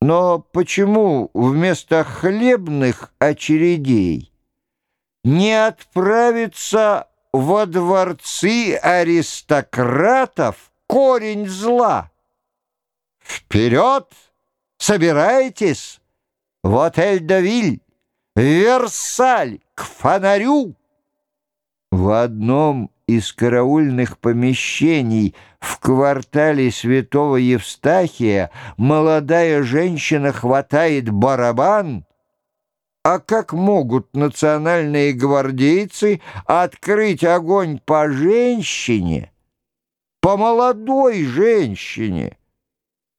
Но почему вместо хлебных очередей не отправиться во дворцы аристократов корень зла? Вперед! Собирайтесь! В отель-де-Виль, Версаль, к фонарю! В одном из караульных помещений в квартале Святого Евстахия молодая женщина хватает барабан, а как могут национальные гвардейцы открыть огонь по женщине, по молодой женщине?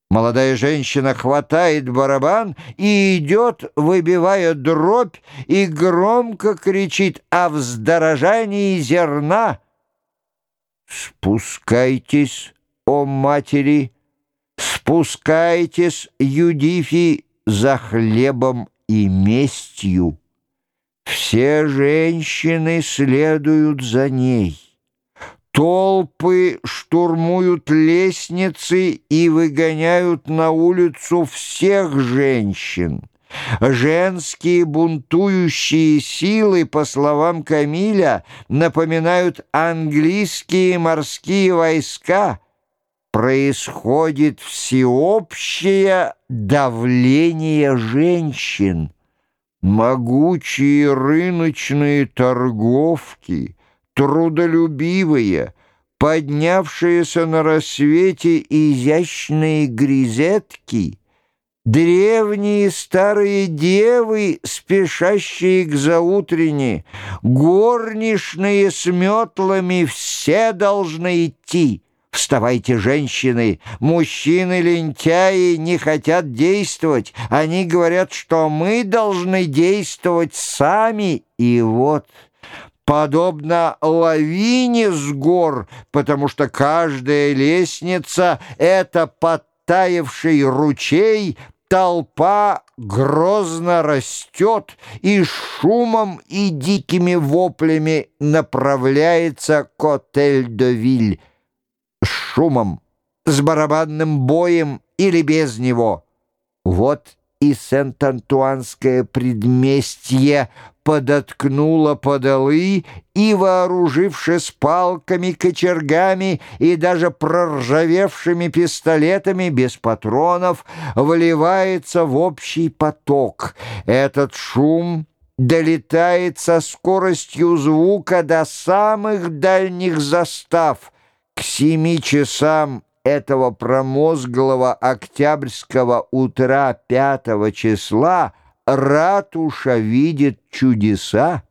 Молодая женщина хватает барабан и идет, выбивая дробь, и громко кричит о вздорожании зерна — «Спускайтесь, о матери, спускайтесь, Юдифи, за хлебом и местью. Все женщины следуют за ней». Толпы штурмуют лестницы и выгоняют на улицу всех женщин. Женские бунтующие силы, по словам Камиля, напоминают английские морские войска. Происходит всеобщее давление женщин. Могучие рыночные торговки, трудолюбивые, поднявшиеся на рассвете изящные грезетки — Древние старые девы, спешащие к заутренне, горничные с метлами, все должны идти. Вставайте, женщины! Мужчины-лентяи не хотят действовать. Они говорят, что мы должны действовать сами. И вот подобно лавине с гор, потому что каждая лестница — это подтаявший ручей, толпа грозно растет и шумом и дикими воплями направляется к отель-де-Виль. Шумом, с барабанным боем или без него. Вот и Сент-Антуанское предместье подоткнуло подолы и, вооружившись палками, кочергами и даже проржавевшими пистолетами без патронов, вливается в общий поток. Этот шум долетает со скоростью звука до самых дальних застав. К семи часам этого промозглого октябрьского утра пятого числа ратуша видит чудеса.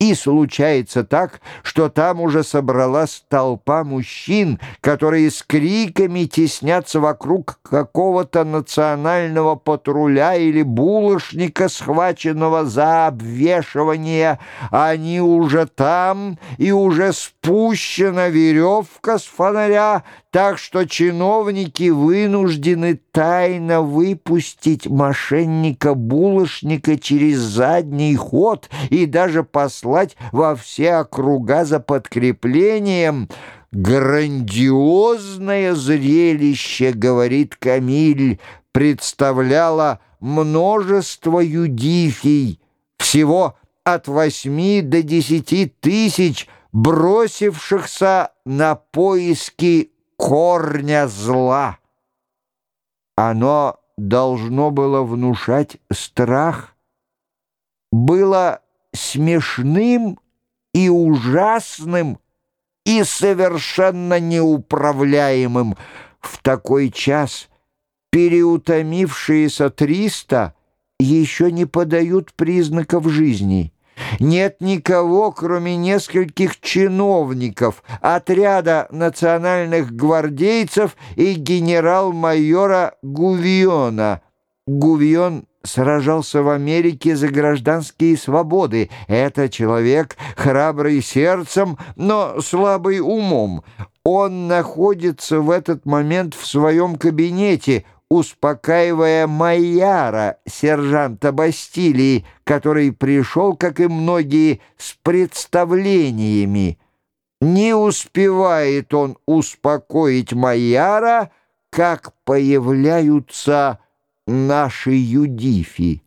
И случается так, что там уже собралась толпа мужчин, которые с криками теснятся вокруг какого-то национального патруля или булочника, схваченного за обвешивание. Они уже там, и уже спущена веревка с фонаря, так что чиновники вынуждены тайно выпустить мошенника-булочника через задний ход и даже послать во все округа за подкреплением. «Грандиозное зрелище, — говорит Камиль, — представляло множество юдифий, всего от восьми до десяти тысяч, бросившихся на поиски корня зла. Оно должно было внушать страх, было смешным и ужасным и совершенно неуправляемым. В такой час переутомившиеся триста еще не подают признаков жизни. Нет никого, кроме нескольких чиновников, отряда национальных гвардейцев и генерал-майора Гувиона. Гувион сражался в Америке за гражданские свободы. Это человек, храбрый сердцем, но слабый умом. Он находится в этот момент в своем кабинете, успокаивая Майяра, сержанта Бастилии, который пришел, как и многие, с представлениями. Не успевает он успокоить Майяра, как появляются наши юдифи.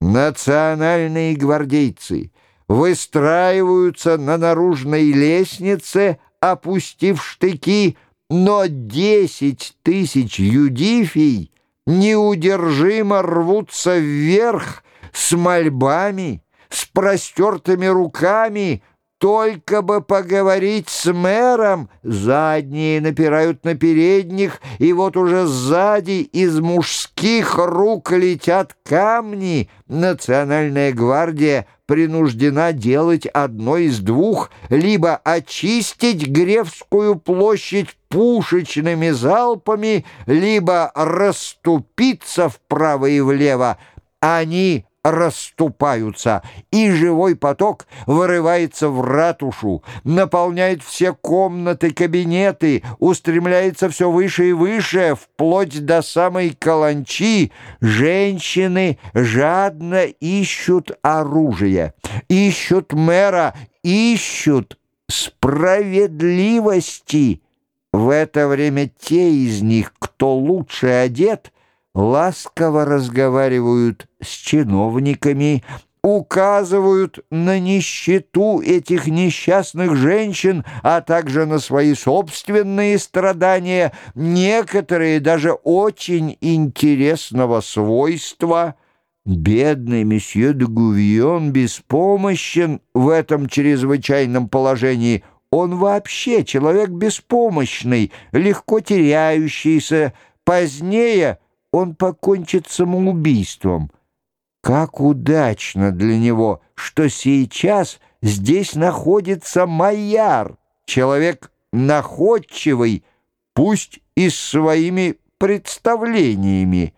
Национальные гвардейцы выстраиваются на наружной лестнице, опустив штыки, но десять тысяч юдифий неудержимо рвутся вверх с мольбами, с простертыми руками, только бы поговорить с мэром, задние напирают на передних, и вот уже сзади из мужских рук летят камни. Национальная гвардия принуждена делать одно из двух, либо очистить Гревскую площадь пушечными залпами, либо расступиться вправо и влево. Они расступаются, и живой поток вырывается в ратушу, наполняет все комнаты, кабинеты, устремляется все выше и выше, вплоть до самой каланчи. Женщины жадно ищут оружие, ищут мэра, ищут справедливости. В это время те из них, кто лучше одет, ласково разговаривают с чиновниками, указывают на нищету этих несчастных женщин, а также на свои собственные страдания, некоторые даже очень интересного свойства. Бедный месье де Гувион беспомощен в этом чрезвычайном положении. Он вообще человек беспомощный, легко теряющийся, позднее — он покончит самоубийством. Как удачно для него, что сейчас здесь находится Майяр, человек находчивый, пусть и с своими представлениями.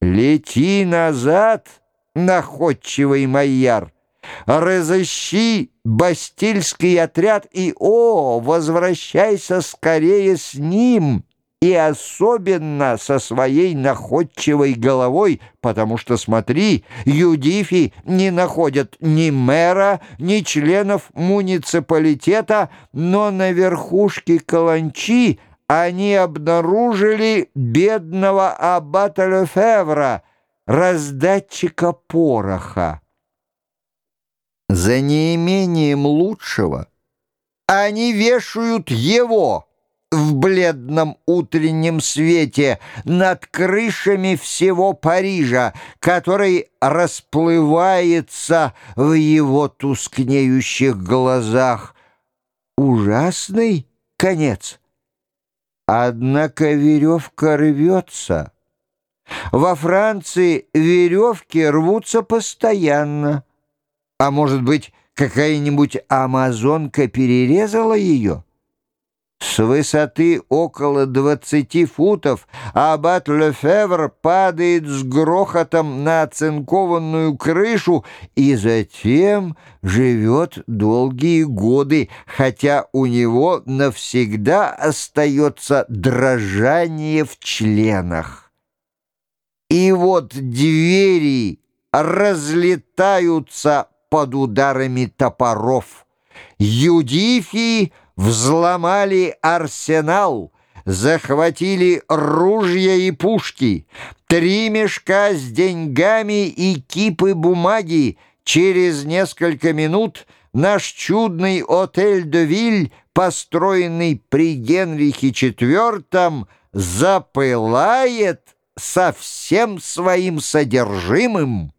Лети назад, находчивый Майяр, разыщи бастильский отряд и, о, возвращайся скорее с ним» и особенно со своей находчивой головой, потому что, смотри, юдифи не находят ни мэра, ни членов муниципалитета, но на верхушке каланчи они обнаружили бедного аббата Лефевра, раздатчика пороха. За неимением лучшего они вешают его, в бледном утреннем свете над крышами всего Парижа, который расплывается в его тускнеющих глазах. Ужасный конец. Однако веревка рвется. Во Франции веревки рвутся постоянно. А может быть, какая-нибудь амазонка перерезала ее? С высоты около двадцати футов аббат Лефевр падает с грохотом на оцинкованную крышу и затем живет долгие годы, хотя у него навсегда остается дрожание в членах. И вот двери разлетаются под ударами топоров. Юдифи — взломали арсенал, захватили ружья и пушки, три мешка с деньгами и кипы бумаги. Через несколько минут наш чудный отель «Де Виль», построенный при Генрихе IV, запылает со всем своим содержимым.